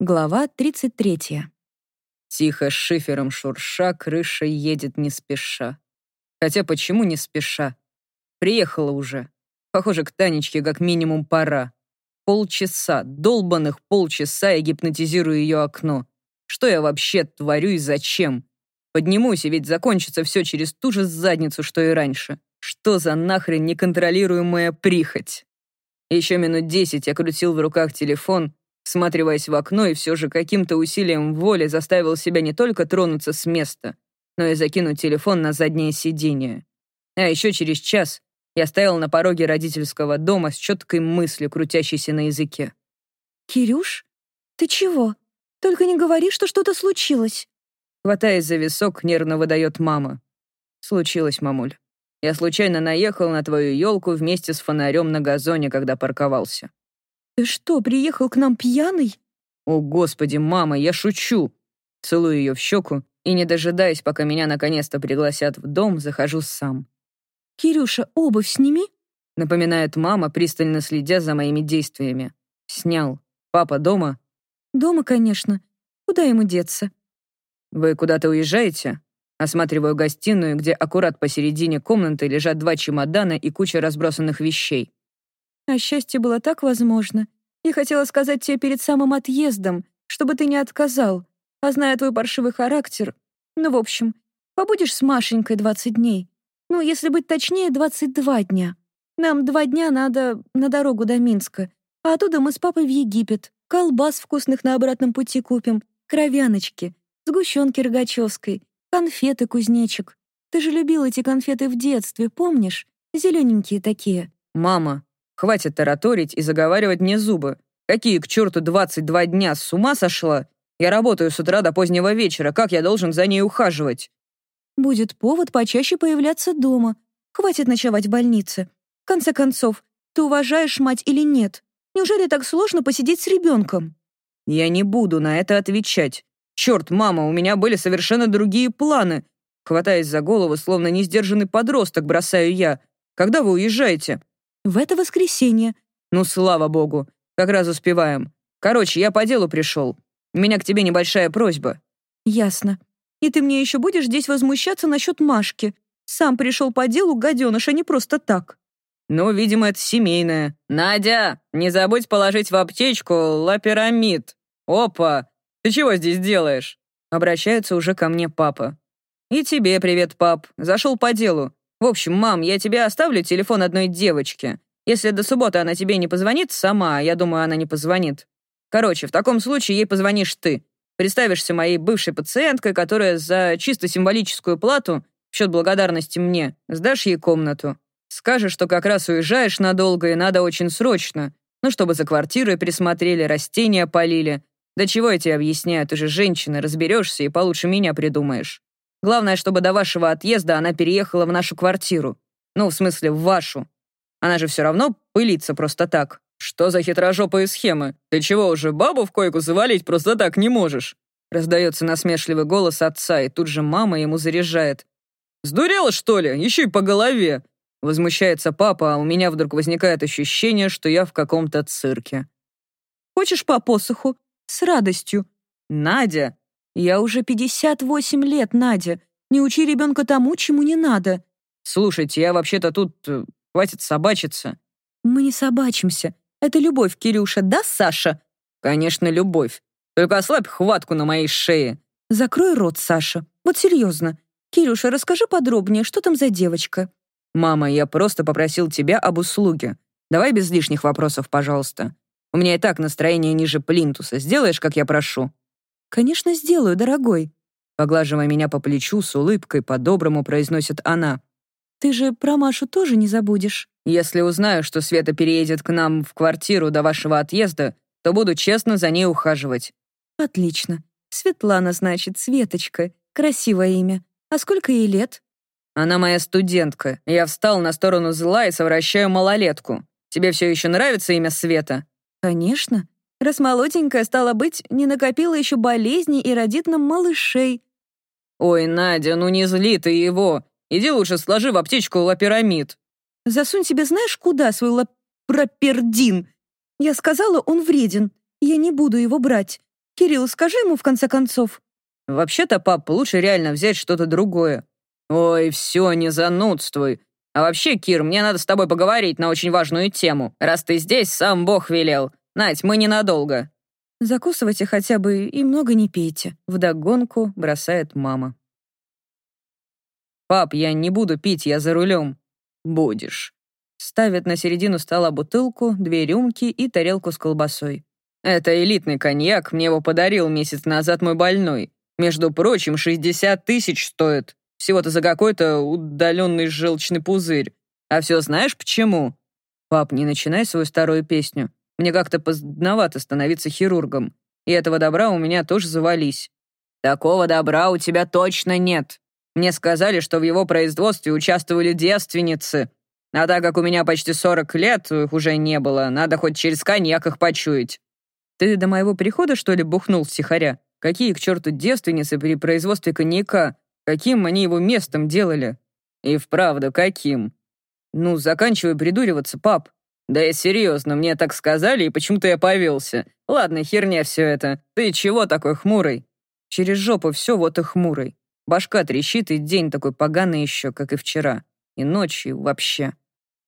Глава 33. Тихо, шифером шурша, крыша едет не спеша. Хотя почему не спеша? Приехала уже. Похоже, к Танечке как минимум пора. Полчаса, долбанных полчаса я гипнотизирую ее окно. Что я вообще творю и зачем? Поднимусь, и ведь закончится все через ту же задницу, что и раньше. Что за нахрен неконтролируемая прихоть? Еще минут десять я крутил в руках телефон, всматриваясь в окно и все же каким-то усилием воли заставил себя не только тронуться с места, но и закинуть телефон на заднее сиденье. А еще через час я стоял на пороге родительского дома с четкой мыслью, крутящейся на языке. «Кирюш, ты чего? Только не говори, что что-то случилось». Хватаясь за висок, нервно выдает мама. «Случилось, мамуль. Я случайно наехал на твою елку вместе с фонарем на газоне, когда парковался. «Ты что, приехал к нам пьяный?» «О, господи, мама, я шучу!» Целую ее в щеку и, не дожидаясь, пока меня наконец-то пригласят в дом, захожу сам. «Кирюша, обувь сними!» Напоминает мама, пристально следя за моими действиями. «Снял. Папа дома?» «Дома, конечно. Куда ему деться?» «Вы куда-то уезжаете?» Осматриваю гостиную, где аккурат посередине комнаты лежат два чемодана и куча разбросанных вещей. А счастье было так возможно. Я хотела сказать тебе перед самым отъездом, чтобы ты не отказал. А зная твой паршивый характер... Ну, в общем, побудешь с Машенькой 20 дней. Ну, если быть точнее, 22 дня. Нам два дня надо на дорогу до Минска. А оттуда мы с папой в Египет. Колбас вкусных на обратном пути купим. Кровяночки. Сгущенки рогачевской. Конфеты кузнечик. Ты же любил эти конфеты в детстве, помнишь? Зелененькие такие. «Мама, Хватит тараторить и заговаривать мне зубы. Какие к черту 22 дня, с ума сошла? Я работаю с утра до позднего вечера, как я должен за ней ухаживать? Будет повод почаще появляться дома. Хватит ночевать в больнице. В конце концов, ты уважаешь мать или нет? Неужели так сложно посидеть с ребенком? Я не буду на это отвечать. Черт, мама, у меня были совершенно другие планы. Хватаясь за голову, словно несдержанный подросток, бросаю я. Когда вы уезжаете? В это воскресенье. Ну, слава богу. Как раз успеваем. Короче, я по делу пришел. У меня к тебе небольшая просьба. Ясно. И ты мне еще будешь здесь возмущаться насчет Машки. Сам пришел по делу, гаденыш, а не просто так. Ну, видимо, это семейное. Надя, не забудь положить в аптечку лапирамид. Опа, ты чего здесь делаешь? Обращается уже ко мне папа. И тебе привет, пап. Зашел по делу. В общем, мам, я тебе оставлю телефон одной девочки. Если до субботы она тебе не позвонит сама, я думаю, она не позвонит. Короче, в таком случае ей позвонишь ты. Представишься моей бывшей пациенткой, которая за чисто символическую плату, в счет благодарности мне, сдашь ей комнату. Скажешь, что как раз уезжаешь надолго и надо очень срочно. Ну, чтобы за квартирой присмотрели, растения полили. Да чего я тебе объясняю, ты же женщина, разберешься и получше меня придумаешь. Главное, чтобы до вашего отъезда она переехала в нашу квартиру. Ну, в смысле, в вашу. Она же все равно пылится просто так. Что за хитрожопые схемы? Ты чего уже бабу в койку завалить просто так не можешь? Раздается насмешливый голос отца, и тут же мама ему заряжает. «Сдурела, что ли? Еще и по голове!» Возмущается папа, а у меня вдруг возникает ощущение, что я в каком-то цирке. «Хочешь по посоху? С радостью!» «Надя, «Я уже 58 лет, Надя. Не учи ребенка тому, чему не надо». «Слушайте, я вообще-то тут... Э, хватит собачиться». «Мы не собачимся. Это любовь, Кирюша, да, Саша?» «Конечно, любовь. Только ослабь хватку на моей шее». «Закрой рот, Саша. Вот серьезно. Кирюша, расскажи подробнее, что там за девочка?» «Мама, я просто попросил тебя об услуге. Давай без лишних вопросов, пожалуйста. У меня и так настроение ниже плинтуса. Сделаешь, как я прошу?» «Конечно, сделаю, дорогой», Поглаживая меня по плечу, с улыбкой по-доброму произносит она. «Ты же про Машу тоже не забудешь?» «Если узнаю, что Света переедет к нам в квартиру до вашего отъезда, то буду честно за ней ухаживать». «Отлично. Светлана, значит, Светочка. Красивое имя. А сколько ей лет?» «Она моя студентка. Я встал на сторону зла и совращаю малолетку. Тебе все еще нравится имя Света?» «Конечно. Раз молоденькая, стала быть, не накопила еще болезней и родит нам малышей. «Ой, Надя, ну не зли ты его. Иди лучше сложи в аптечку лапирамид». «Засунь себе знаешь куда свой лапрапердин? Я сказала, он вреден. Я не буду его брать. Кирилл, скажи ему в конце концов. Вообще-то, пап, лучше реально взять что-то другое. Ой, все, не занудствуй. А вообще, Кир, мне надо с тобой поговорить на очень важную тему. Раз ты здесь, сам Бог велел. Надь, мы ненадолго. Закусывайте хотя бы и много не пейте. Вдогонку бросает мама. Пап, я не буду пить, я за рулем. Будешь. Ставит на середину стола бутылку, две рюмки и тарелку с колбасой. Это элитный коньяк, мне его подарил месяц назад мой больной. Между прочим, 60 тысяч стоит. Всего-то за какой-то удаленный желчный пузырь. А все знаешь почему? Пап, не начинай свою старую песню. Мне как-то поздновато становиться хирургом. И этого добра у меня тоже завались. Такого добра у тебя точно нет. Мне сказали, что в его производстве участвовали девственницы. А так как у меня почти 40 лет, их уже не было, надо хоть через коньяк их почуять. Ты до моего прихода, что ли, бухнул втихаря? Какие к черту девственницы при производстве коньяка? Каким они его местом делали? И вправду, каким? Ну, заканчивай придуриваться, пап. Да я серьезно, мне так сказали, и почему-то я повелся. Ладно, херня все это. Ты чего такой хмурый? Через жопу все вот и хмурый. Башка трещит, и день такой поганый еще, как и вчера. И ночью вообще.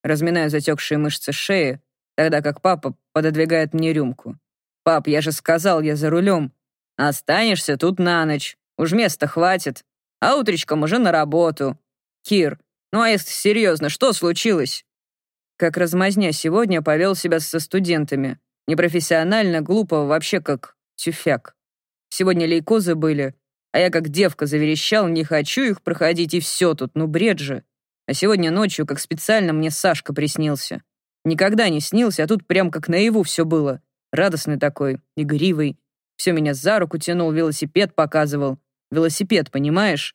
Разминаю затекшие мышцы шеи, тогда как папа пододвигает мне рюмку. «Пап, я же сказал, я за рулем. Останешься тут на ночь. Уж места хватит. А утречком уже на работу. Кир, ну а если серьезно, что случилось?» Как размазня сегодня повел себя со студентами. Непрофессионально, глупо, вообще как тюфяк. Сегодня лейкозы были, а я как девка заверещал, не хочу их проходить, и все тут, ну бред же. А сегодня ночью, как специально, мне Сашка приснился. Никогда не снился, а тут прям как наяву все было. Радостный такой, игривый. Все меня за руку тянул, велосипед показывал. Велосипед, понимаешь?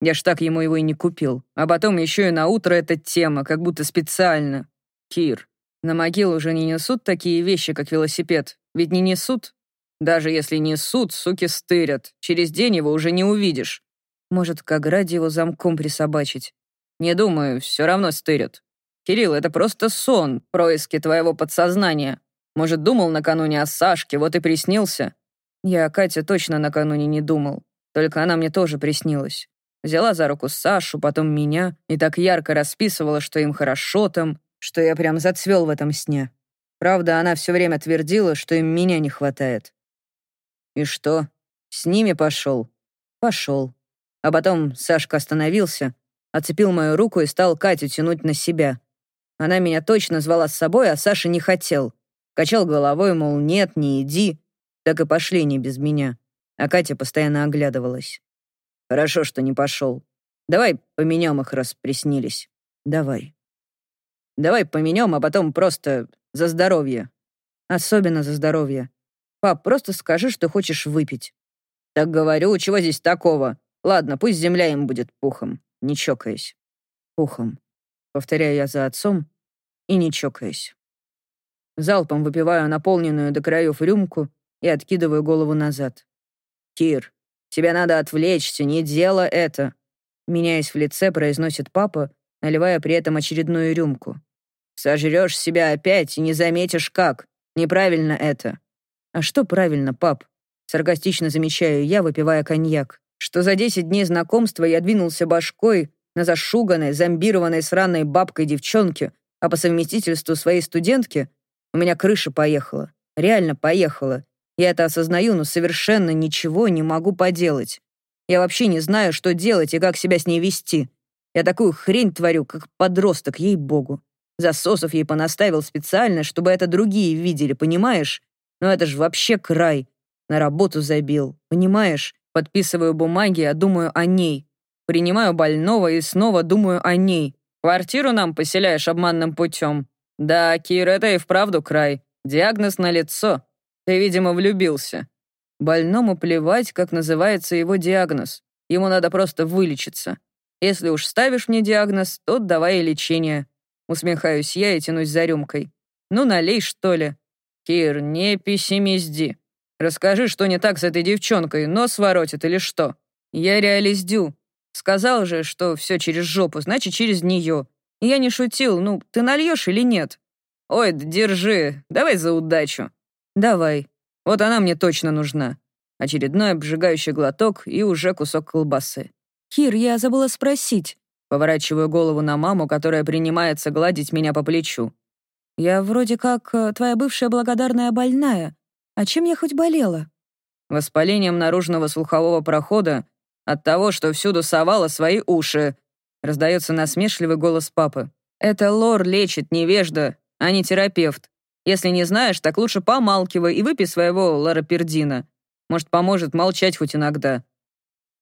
Я ж так ему его и не купил. А потом еще и на утро эта тема, как будто специально. Кир, на могилу уже не несут такие вещи, как велосипед. Ведь не несут? Даже если несут, суки стырят. Через день его уже не увидишь. Может, к ограде его замком присобачить. Не думаю, все равно стырят. Кирилл, это просто сон, происки твоего подсознания. Может, думал накануне о Сашке, вот и приснился? Я о Кате точно накануне не думал. Только она мне тоже приснилась. Взяла за руку Сашу, потом меня, и так ярко расписывала, что им хорошо там, что я прям зацвел в этом сне. Правда, она все время твердила, что им меня не хватает. И что? С ними пошел? Пошел. А потом Сашка остановился, оцепил мою руку и стал Катю тянуть на себя. Она меня точно звала с собой, а Саша не хотел. Качал головой, мол, нет, не иди. Так и пошли не без меня. А Катя постоянно оглядывалась. Хорошо, что не пошел. Давай поменяем их, раз приснились. Давай. Давай поменяем, а потом просто за здоровье. Особенно за здоровье. Пап, просто скажи, что хочешь выпить. Так говорю, чего здесь такого? Ладно, пусть земля им будет пухом, не чокаясь. Пухом. Повторяю я за отцом и не чокаясь. Залпом выпиваю наполненную до краев рюмку и откидываю голову назад. «Кир, тебе надо отвлечься, не дело это!» Меняясь в лице, произносит папа, наливая при этом очередную рюмку. «Сожрешь себя опять и не заметишь как. Неправильно это». «А что правильно, пап?» Саркастично замечаю я, выпивая коньяк. Что за десять дней знакомства я двинулся башкой на зашуганной, зомбированной сраной бабкой девчонке, а по совместительству своей студентке у меня крыша поехала. Реально поехала. Я это осознаю, но совершенно ничего не могу поделать. Я вообще не знаю, что делать и как себя с ней вести. Я такую хрень творю, как подросток, ей-богу. Засосов ей понаставил специально, чтобы это другие видели, понимаешь? Но это же вообще край. На работу забил, понимаешь? Подписываю бумаги, а думаю о ней. Принимаю больного и снова думаю о ней. Квартиру нам поселяешь обманным путем. «Да, Кир, это и вправду край. Диагноз на лицо. Ты, видимо, влюбился. Больному плевать, как называется его диагноз. Ему надо просто вылечиться. Если уж ставишь мне диагноз, то давай лечение». Усмехаюсь я и тянусь за рюмкой. «Ну, налей, что ли?» «Кир, не пессимизди. Расскажи, что не так с этой девчонкой, нос воротит или что?» «Я реализдю. Сказал же, что все через жопу, значит, через нее. Я не шутил, ну, ты нальешь или нет? Ой, держи, давай за удачу. Давай. Вот она мне точно нужна. Очередной обжигающий глоток и уже кусок колбасы. «Кир, я забыла спросить». Поворачиваю голову на маму, которая принимается гладить меня по плечу. «Я вроде как э, твоя бывшая благодарная больная. А чем я хоть болела?» Воспалением наружного слухового прохода от того, что всюду совала свои уши. Раздается насмешливый голос папы. Это лор лечит невежда, а не терапевт. Если не знаешь, так лучше помалкивай и выпей своего лоропердина. Может, поможет молчать хоть иногда.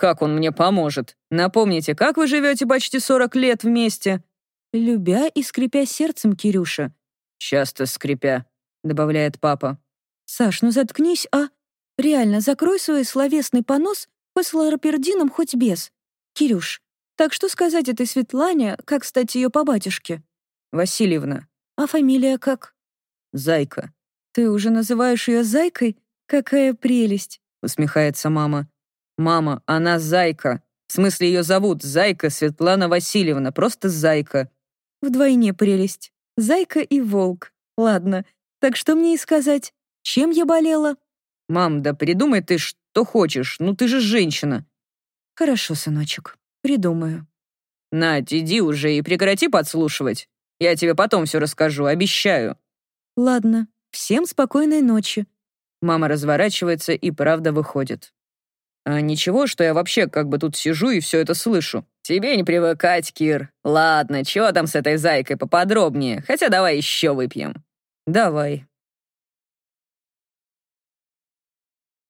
Как он мне поможет? Напомните, как вы живете почти 40 лет вместе? Любя и скрипя сердцем, Кирюша. Часто скрипя, добавляет папа. Саш, ну заткнись, а? Реально, закрой свой словесный понос хоть с лоропердином, хоть без. Кирюш, так что сказать этой Светлане, как стать ее по батюшке? Васильевна. А фамилия как? Зайка. Ты уже называешь ее Зайкой? Какая прелесть. Усмехается мама. Мама, она Зайка. В смысле, ее зовут Зайка Светлана Васильевна, просто Зайка. Вдвойне прелесть. Зайка и волк. Ладно, так что мне и сказать? Чем я болела? Мам, да придумай ты что хочешь, ну ты же женщина. Хорошо, сыночек, придумаю. Надь, иди уже и прекрати подслушивать. Я тебе потом все расскажу, обещаю. Ладно, всем спокойной ночи. Мама разворачивается и правда выходит. А ничего, что я вообще как бы тут сижу и все это слышу. Тебе не привыкать, Кир. Ладно, чего там с этой зайкой поподробнее? Хотя давай еще выпьем. Давай.